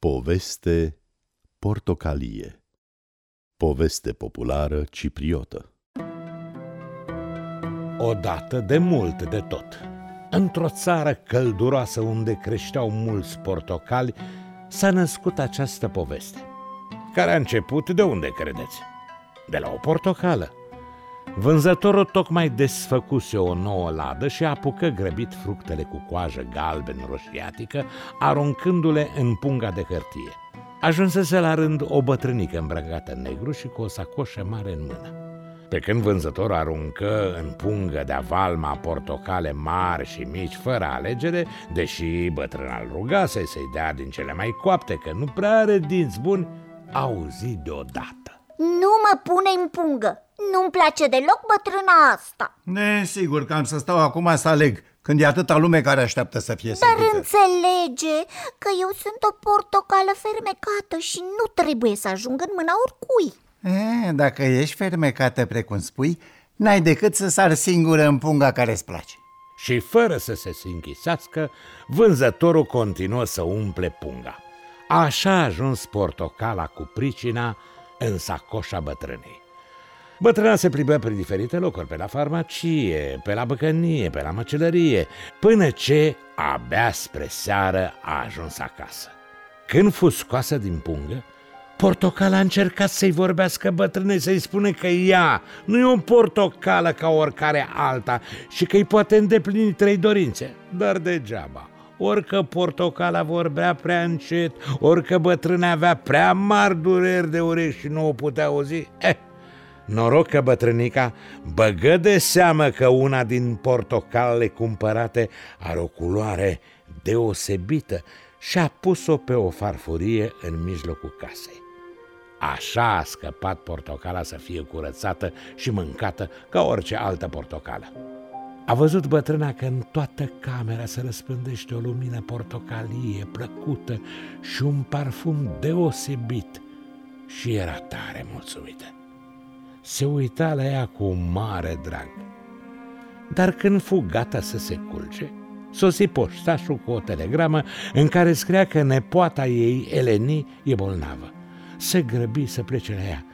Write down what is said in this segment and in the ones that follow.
Poveste portocalie Poveste populară cipriotă Odată de mult de tot, într-o țară călduroasă unde creșteau mulți portocali, s-a născut această poveste, care a început de unde credeți? De la o portocală. Vânzătorul tocmai desfăcuse o nouă ladă și apucă grăbit fructele cu coajă galben-roșiatică, aruncându-le în punga de hârtie. Ajunsese la rând o bătrânică îmbrăcată în negru și cu o sacoșă mare în mână. Pe când vânzătorul aruncă în pungă de avalma portocale mari și mici fără alegere, deși bătrâna îl rugase să-i dea din cele mai coapte, că nu prea are dinți buni, auzi deodată. Nu mă pune în pungă, nu-mi place deloc bătrâna asta Ne, sigur că am să stau acum să aleg Când e atâta lume care așteaptă să fie Dar servită. înțelege că eu sunt o portocală fermecată și nu trebuie să ajung în mâna oricui e, Dacă ești fermecată precum spui N-ai decât să sar singură în punga care îți place Și fără să se sinchisească, vânzătorul continuă să umple punga. Așa a ajuns portocala cu pricina în sacoșa bătrânei. Bătrâna se plimbă prin diferite locuri, pe la farmacie, pe la băcănie, pe la măcelărie, până ce, abia spre seară, a ajuns acasă. Când fu scoasă din pungă, portocala a încercat să-i vorbească bătrânei, să-i spune că ea nu e o portocală ca oricare alta și că îi poate îndeplini trei dorințe, dar degeaba. Orică portocala vorbea prea încet, orică bătrâna avea prea mari dureri de urechi și nu o putea auzi, eh, Noroc că bătrânica băgă de seamă că una din portocalele cumpărate are o culoare deosebită și a pus-o pe o farfurie în mijlocul casei. Așa a scăpat portocala să fie curățată și mâncată ca orice altă portocală. A văzut bătrâna că în toată camera se răspândește o lumină portocalie plăcută și un parfum deosebit și era tare mulțumită se uita la ea cu mare drag. Dar când fu gata să se culce, sosi poștașul cu o telegramă în care scria că nepoata ei, Eleni, e bolnavă. Se grăbi să plece la ea.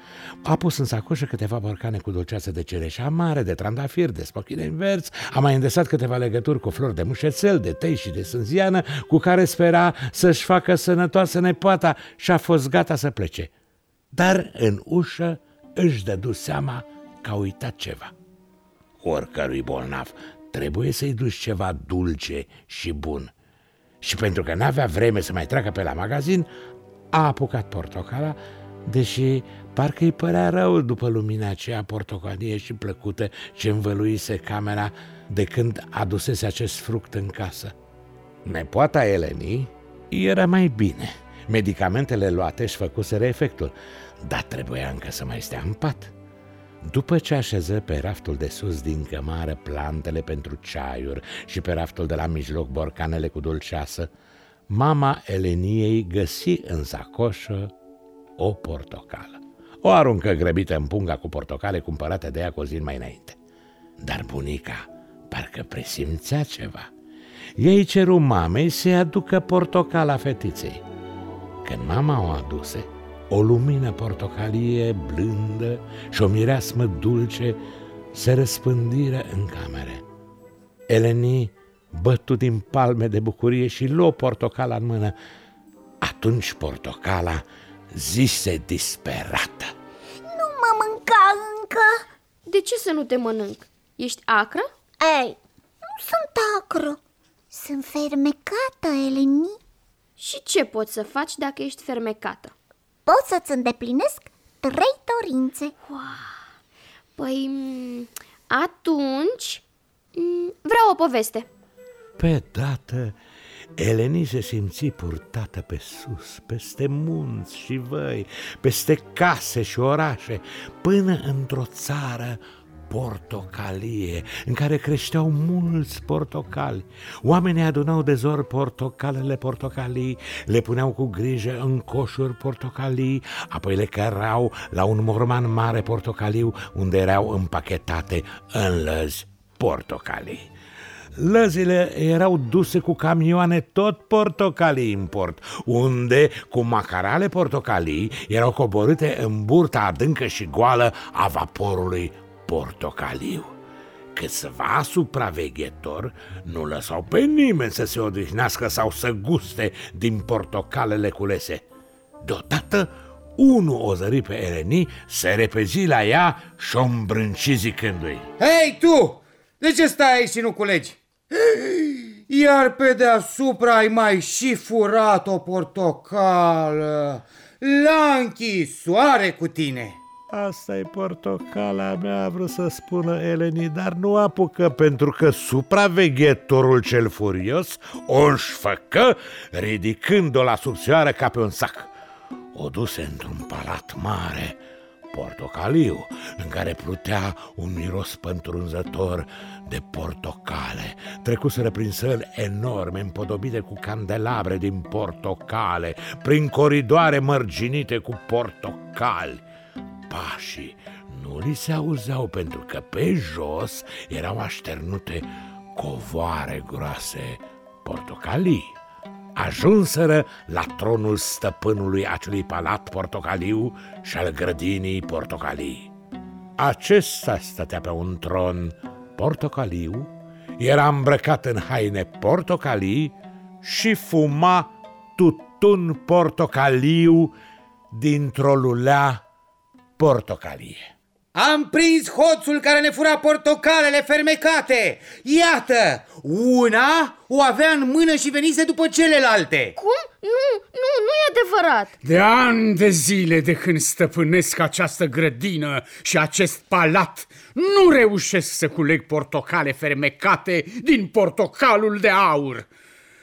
A pus în sacoșă câteva borcane cu dulceață de cereș amare, de trandafir, de spochine verzi, a mai îndesat câteva legături cu flori de mușețel, de tei și de sânziană, cu care spera să-și facă sănătoasă nepoata și a fost gata să plece. Dar în ușă își dădu seama că a uitat ceva. Oricărui bolnav trebuie să-i duci ceva dulce și bun. Și pentru că n-avea vreme să mai treacă pe la magazin, a apucat portocala, deși parcă îi părea rău după lumina aceea portocalie și plăcută ce învăluise camera de când adusese acest fruct în casă. Nepoata Eleni era mai bine. Medicamentele luate își făcuseră efectul, dar trebuia încă să mai stea în pat. După ce așeză pe raftul de sus din cămară plantele pentru ceaiuri și pe raftul de la mijloc borcanele cu dulceasă, mama Eleniei găsi în sacoșă o portocală. O aruncă grăbită în punga cu portocale cumpărate de ea cu o zi mai înainte. Dar bunica parcă presimțea ceva. Ei ceru mamei să-i aducă portocala fetiței. Când mama o aduse, o lumină portocalie blândă și o mireasmă dulce se răspândiră în camere. Eleni bătu din palme de bucurie și luă portocala în mână. Atunci portocala zise disperată. Nu mă mânca încă De ce să nu te mănânc? Ești acră? Ei, nu sunt acră Sunt fermecată, Eleni Și ce poți să faci dacă ești fermecată? Pot să-ți îndeplinesc trei dorințe. Păi, m, atunci m, vreau o poveste. Pe dată, Eleni se simți purtată pe sus, peste munți și văi, peste case și orașe, până într-o țară portocalie, în care creșteau mulți portocali. Oamenii adunau de zor portocalele portocalii, le puneau cu grijă în coșuri portocalii, apoi le cărau la un morman mare portocaliu, unde erau împachetate în lăzi portocalii. lăzile erau duse cu camioane tot portocalii în port, unde, cu macarale portocalii, erau coborâte în burta adâncă și goală a vaporului portocaliu. Câțiva supraveghetori nu lăsau pe nimeni să se odihnească sau să guste din portocalele culese. Deodată, unul o zări pe Eleni, se repezi la ea și o îmbrânci zicându-i Hei, tu! De ce stai aici și nu culegi? Iar pe deasupra ai mai și furat o portocală. La închisoare cu tine! Asta e portocala mea, a vrut să spună Eleni, dar nu apucă pentru că supraveghetorul cel furios o înșfăcă, ridicând-o la subțioară ca pe un sac. O duse într-un palat mare, portocaliu, în care plutea un miros pătrunzător de portocale. Trecuseră prin săli enorme, împodobite cu candelabre din portocale, prin coridoare mărginite cu portocali pașii nu li se auzeau pentru că pe jos erau așternute covoare groase portocalii. Ajunseră la tronul stăpânului acelui palat portocaliu și al grădinii portocalii. Acesta stătea pe un tron portocaliu, era îmbrăcat în haine portocalii și fuma tutun portocaliu dintr-o lulea portocalie. Am prins hoțul care ne fura portocalele fermecate! Iată! Una o avea în mână și venise după celelalte! Cum? Nu, nu, nu e adevărat! De ani de zile de când stăpânesc această grădină și acest palat, nu reușesc să culeg portocale fermecate din portocalul de aur.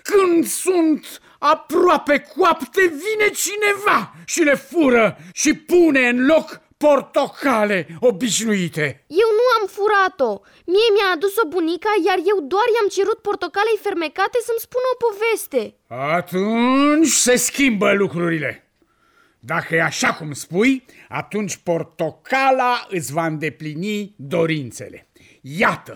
Când sunt aproape coapte, vine cineva și le fură și pune în loc portocale obișnuite. Eu nu am furat-o. Mie mi-a adus-o bunica, iar eu doar i-am cerut portocalei fermecate să-mi spună o poveste. Atunci se schimbă lucrurile. Dacă e așa cum spui, atunci portocala îți va îndeplini dorințele. Iată,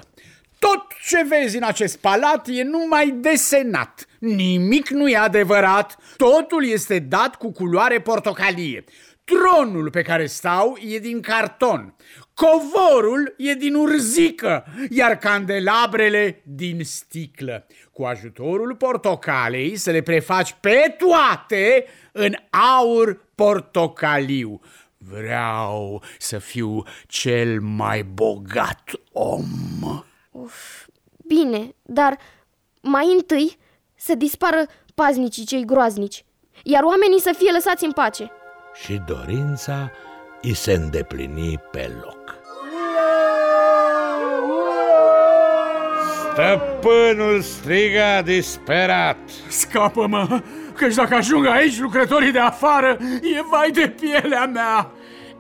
tot ce vezi în acest palat e numai desenat. Nimic nu e adevărat, totul este dat cu culoare portocalie. Tronul pe care stau e din carton, covorul e din urzică, iar candelabrele din sticlă. Cu ajutorul portocalei să le prefaci pe toate în aur portocaliu. Vreau să fiu cel mai bogat om. Uf, bine, dar mai întâi să dispară paznicii cei groaznici, iar oamenii să fie lăsați în pace. Și dorința îi se îndeplini pe loc. Stăpânul striga disperat. Scapă-mă, căci dacă ajung aici lucrătorii de afară, e vai de pielea mea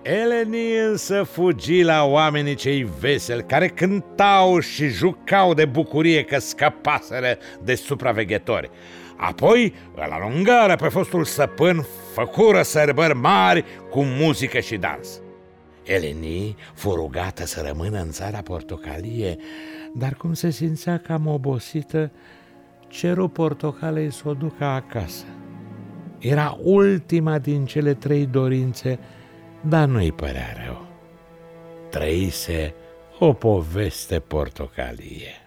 Eleni însă fugi la oamenii cei veseli care cântau și jucau de bucurie că scăpaseră de supraveghetori. Apoi îl alungară pe fostul stăpân, făcură sărbări mari cu muzică și dans. Eleni fu rugată să rămână în țara portocalie, dar cum se simțea cam obosită, ceru portocalei să o ducă acasă. Era ultima din cele trei dorințe, dar nu-i părea rău. Trăise o poveste portocalie.